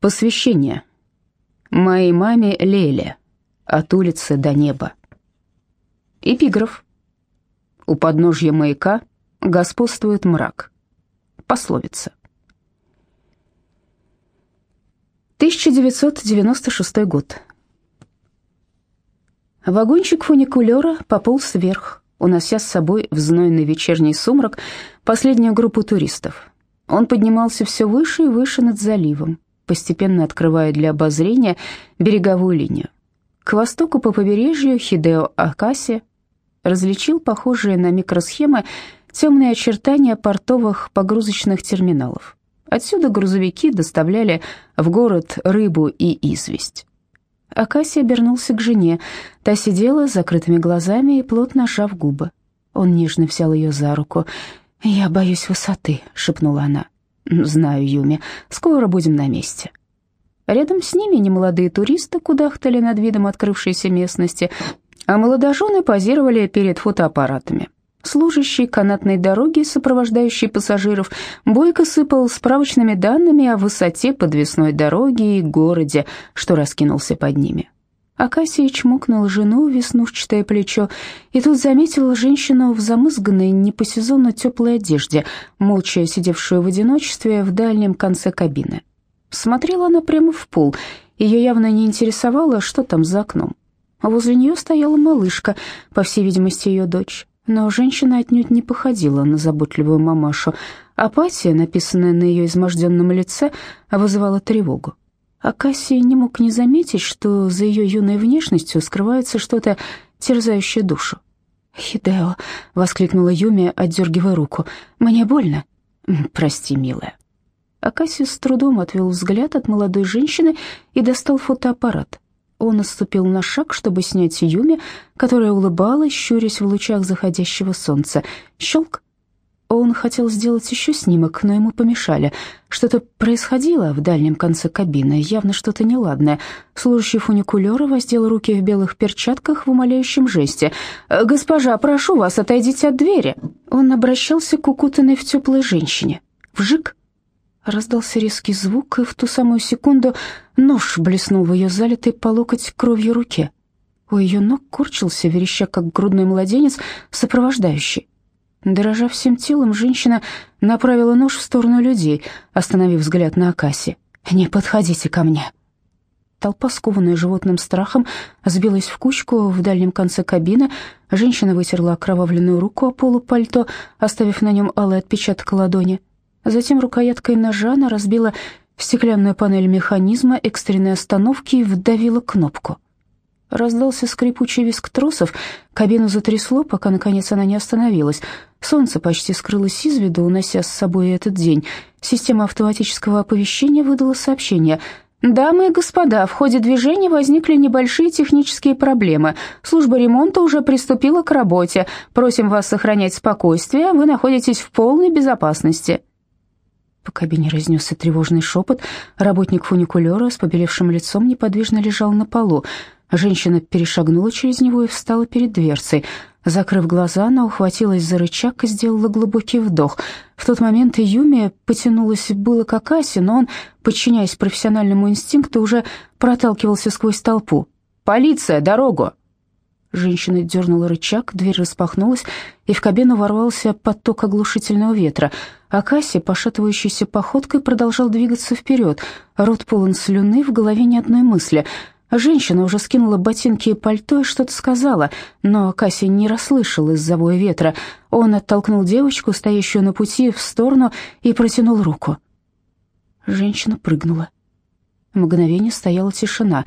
Посвящение. Моей маме Леле. От улицы до неба. Эпиграф. У подножья маяка господствует мрак. Пословица. 1996 год. Вагончик фуникулера пополз вверх, унося с собой в знойный вечерний сумрак последнюю группу туристов. Он поднимался все выше и выше над заливом постепенно открывая для обозрения береговую линию. К востоку по побережью Хидео Акаси различил похожие на микросхемы темные очертания портовых погрузочных терминалов. Отсюда грузовики доставляли в город рыбу и известь. Акаси обернулся к жене. Та сидела с закрытыми глазами и плотно сжав губы. Он нежно взял ее за руку. «Я боюсь высоты», — шепнула она. «Знаю, Юми, скоро будем на месте». Рядом с ними немолодые туристы кудахтали над видом открывшейся местности, а молодожены позировали перед фотоаппаратами. Служащий канатной дороги, сопровождающий пассажиров, бойко сыпал справочными данными о высоте подвесной дороги и городе, что раскинулся под ними. Акасия чмокнула жену в веснушчатое плечо, и тут заметила женщину в замызганной, не по сезону теплой одежде, молча сидевшую в одиночестве в дальнем конце кабины. Смотрела она прямо в пол, ее явно не интересовало, что там за окном. Возле нее стояла малышка, по всей видимости, ее дочь. Но женщина отнюдь не походила на заботливую мамашу. Апатия, написанная на ее изможденном лице, вызывала тревогу. А Кассий не мог не заметить, что за ее юной внешностью скрывается что-то терзающее душу. «Хидео!» — воскликнула Юми, отдергивая руку. «Мне больно?» «Прости, милая». Акасий с трудом отвел взгляд от молодой женщины и достал фотоаппарат. Он отступил на шаг, чтобы снять Юми, которая улыбалась, щурясь в лучах заходящего солнца. Щелк! Он хотел сделать еще снимок, но ему помешали. Что-то происходило в дальнем конце кабины, явно что-то неладное. Служащий фуникулера воздел руки в белых перчатках в умоляющем жесте. «Госпожа, прошу вас, отойдите от двери». Он обращался к укутанной в теплой женщине. Вжик! Раздался резкий звук, и в ту самую секунду нож блеснул в ее залитой по локоть кровью руке. У ее ног корчился, вереща, как грудной младенец, сопровождающий. Дрожа всем телом, женщина направила нож в сторону людей, остановив взгляд на Акаси. «Не подходите ко мне!» Толпа, скованная животным страхом, сбилась в кучку в дальнем конце кабины. Женщина вытерла окровавленную руку о полу пальто, оставив на нем алый отпечаток ладони. Затем рукояткой ножа она разбила стеклянную панель механизма экстренной остановки и вдавила кнопку. Раздался скрипучий визг тросов, кабину затрясло, пока, наконец, она не остановилась. Солнце почти скрылось из виду, унося с собой этот день. Система автоматического оповещения выдала сообщение. «Дамы и господа, в ходе движения возникли небольшие технические проблемы. Служба ремонта уже приступила к работе. Просим вас сохранять спокойствие, вы находитесь в полной безопасности». По кабине разнесся тревожный шепот. Работник фуникулера с побелевшим лицом неподвижно лежал на полу. Женщина перешагнула через него и встала перед дверцей. Закрыв глаза, она ухватилась за рычаг и сделала глубокий вдох. В тот момент Юми потянулась было к Акасе, но он, подчиняясь профессиональному инстинкту, уже проталкивался сквозь толпу. «Полиция, дорогу!» Женщина дернула рычаг, дверь распахнулась, и в кабину ворвался поток оглушительного ветра. А Касси, пошатывающейся походкой, продолжал двигаться вперед. Рот полон слюны, в голове ни одной мысли. Женщина уже скинула ботинки и пальто и что-то сказала, но Касси не расслышал из-за воя ветра. Он оттолкнул девочку, стоящую на пути, в сторону и протянул руку. Женщина прыгнула. Мгновение стояла тишина,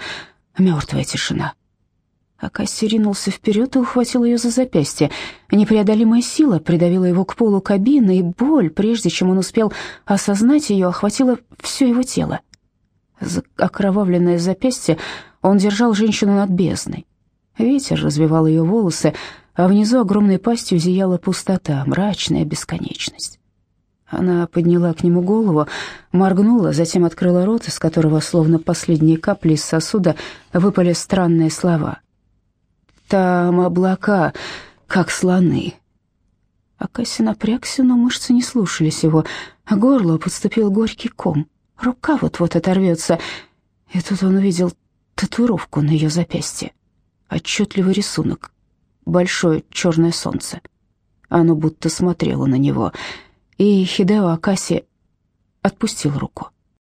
мертвая тишина. Акаси ринулся вперед и ухватил ее за запястье. Непреодолимая сила придавила его к полу кабины, и боль, прежде чем он успел осознать ее, охватила все его тело. За окровавленное запястье он держал женщину над бездной. Ветер развивал ее волосы, а внизу огромной пастью зияла пустота, мрачная бесконечность. Она подняла к нему голову, моргнула, затем открыла рот, из которого, словно последние капли из сосуда, выпали странные слова — там облака, как слоны. Акаси напрягся, но мышцы не слушались его. Горло подступил горький ком. Рука вот-вот оторвется. И тут он увидел татуировку на ее запястье. Отчетливый рисунок. Большое черное солнце. Оно будто смотрело на него. И Хидео Акаси отпустил руку.